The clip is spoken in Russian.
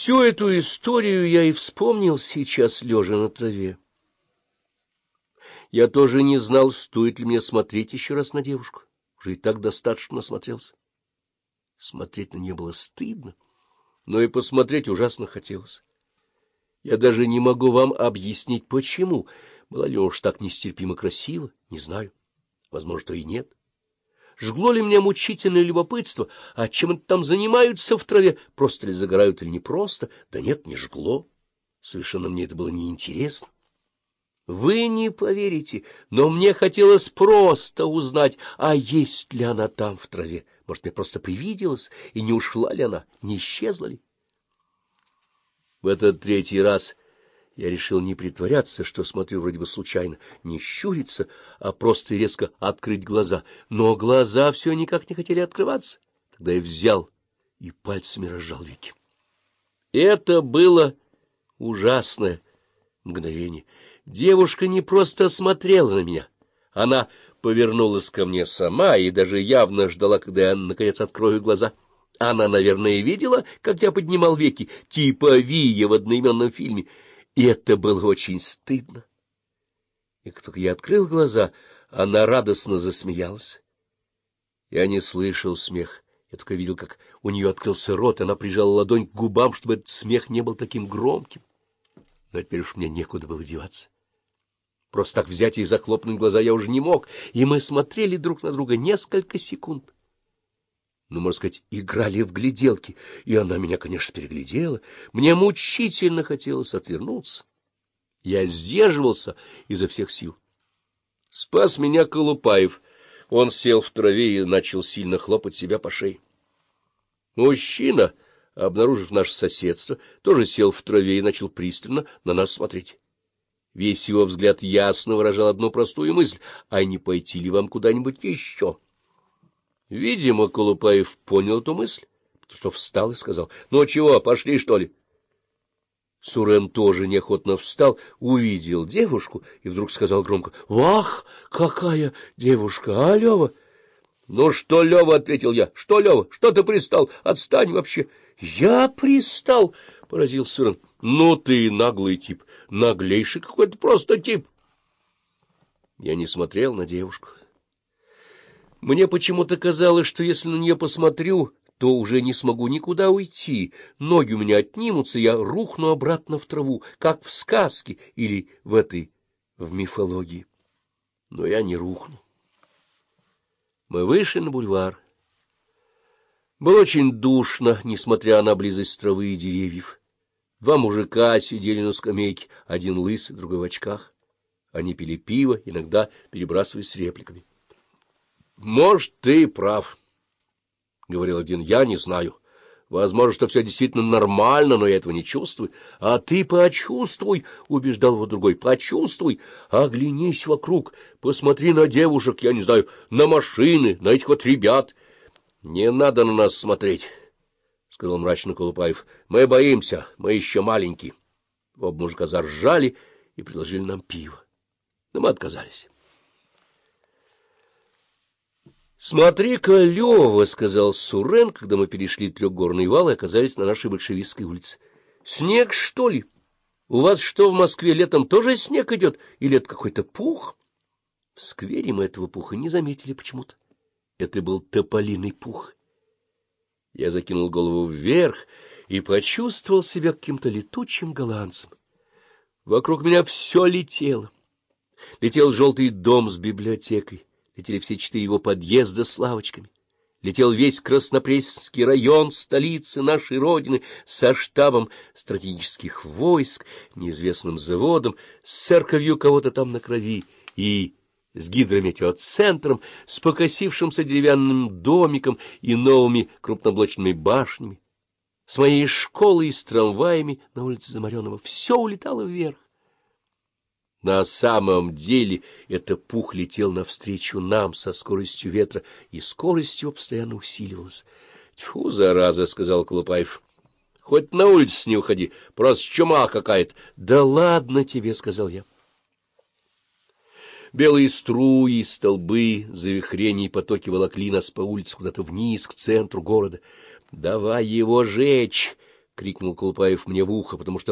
Всю эту историю я и вспомнил сейчас, лежа на траве. Я тоже не знал, стоит ли мне смотреть еще раз на девушку. Уже и так достаточно насмотрелся. Смотреть на нее было стыдно, но и посмотреть ужасно хотелось. Я даже не могу вам объяснить, почему. Была ли уж так нестерпимо красиво, не знаю. Возможно, то и нет. Жгло ли меня мучительное любопытство, а чем это там занимаются в траве, просто ли загорают или не просто? Да нет, не жгло. Совершенно мне это было неинтересно. Вы не поверите, но мне хотелось просто узнать, а есть ли она там в траве. Может, мне просто привиделась, и не ушла ли она, не исчезла ли? В этот третий раз я решил не притворяться, что смотрю вроде бы случайно, не щуриться, а просто резко открыть глаза. Но глаза все никак не хотели открываться. Тогда я взял и пальцами разжал веки. Это было ужасное мгновение. Девушка не просто смотрела на меня. Она повернулась ко мне сама и даже явно ждала, когда я, наконец, открою глаза. Она, наверное, видела, как я поднимал веки, типа Вия в одноименном фильме. И это было очень стыдно. И как только я открыл глаза, она радостно засмеялась. Я не слышал смех. Я только видел, как у нее открылся рот, она прижала ладонь к губам, чтобы этот смех не был таким громким. Но теперь уж мне некуда было деваться. Просто так взять и захлопнуть глаза я уже не мог, и мы смотрели друг на друга несколько секунд. Ну, можно сказать, играли в гляделки, и она меня, конечно, переглядела. Мне мучительно хотелось отвернуться. Я сдерживался изо всех сил. Спас меня Колупаев. Он сел в траве и начал сильно хлопать себя по шее. Мужчина, обнаружив наше соседство, тоже сел в траве и начал пристально на нас смотреть. Весь его взгляд ясно выражал одну простую мысль — а не пойти ли вам куда-нибудь еще? Видимо, Колупаев понял эту мысль, потому что встал и сказал, — Ну чего, пошли, что ли? Сурен тоже неохотно встал, увидел девушку и вдруг сказал громко, — Вах, какая девушка, а, Лева? — Ну что, Лева, — ответил я, — что, Лева, что ты пристал? Отстань вообще. — Я пристал, — поразил Сурен. — Ну ты наглый тип наглейший какой-то просто тип. Я не смотрел на девушку. Мне почему-то казалось, что если на нее посмотрю, то уже не смогу никуда уйти. Ноги у меня отнимутся, я рухну обратно в траву, как в сказке или в этой, в мифологии. Но я не рухну. Мы вышли на бульвар. Было очень душно, несмотря на близость травы и деревьев. Два мужика сидели на скамейке, один лысый, другой в очках. Они пили пиво, иногда перебрасываясь репликами. — Может, ты прав, — говорил один, — я не знаю. Возможно, что все действительно нормально, но я этого не чувствую. А ты почувствуй, — убеждал его другой, — почувствуй, оглянись вокруг, посмотри на девушек, я не знаю, на машины, на этих вот ребят. Не надо на нас смотреть сказал мрачно Колупаев. — Мы боимся, мы еще маленькие. Оба мужика заржали и предложили нам пиво. Но мы отказались. — Смотри-ка, Лева, — сказал Сурен, когда мы перешли трехгорный вал и оказались на нашей большевистской улице. — Снег, что ли? У вас что, в Москве летом тоже снег идет? Или это какой-то пух? В сквере мы этого пуха не заметили почему-то. Это был тополиный пух. Я закинул голову вверх и почувствовал себя каким-то летучим голландцем. Вокруг меня все летело. Летел желтый дом с библиотекой, летели все четыре его подъезда с лавочками. Летел весь Краснопресненский район столицы нашей Родины со штабом стратегических войск, неизвестным заводом, с церковью кого-то там на крови и с гидрометеоцентром, с покосившимся деревянным домиком и новыми крупноблочными башнями, с моей школой и с трамваями на улице Замаренова. Все улетало вверх. На самом деле это пух летел навстречу нам со скоростью ветра, и скорость его постоянно усиливалась. — Тьфу, зараза! — сказал Колупаев. — Хоть на улицу не уходи, просто чума какая-то. — Да ладно тебе, — сказал я. Белые струи, столбы, завихрения и потоки волокли нас по улице куда-то вниз, к центру города. — Давай его жечь! — крикнул Колупаев мне в ухо, потому что